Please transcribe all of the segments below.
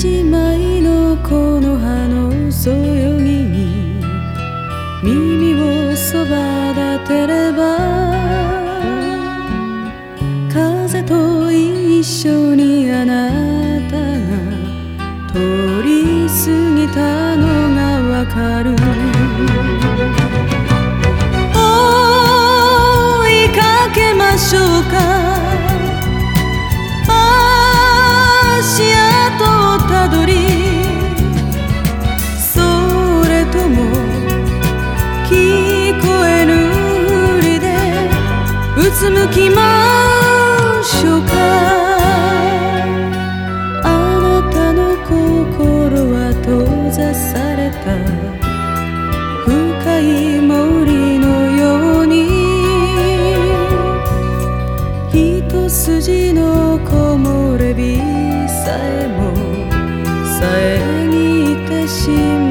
しまのこの葉のそよぎに耳をそば立てれば風と一緒にあなたが通り過ぎたのがわかる。追いかけましょうか。きましょうかあなたの心は閉ざされた。深い森のように一筋の木漏れ日さえも遮ってしまう。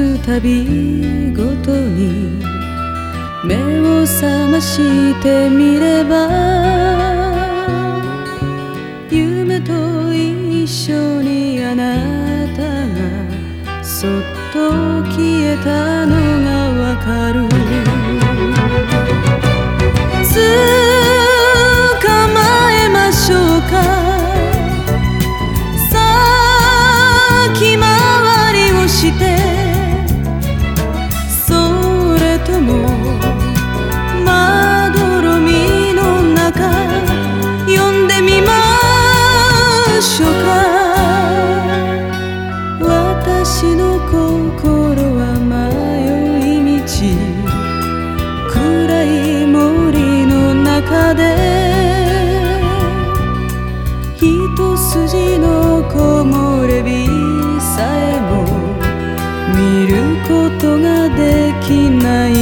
を打つたびごとに目を覚ましてみれば夢と一緒にあなたがそっと消えたのがまどろみの中呼んでみましょうか。私の心は迷い道暗い森の中で一筋のこもれびさえも見ることができない。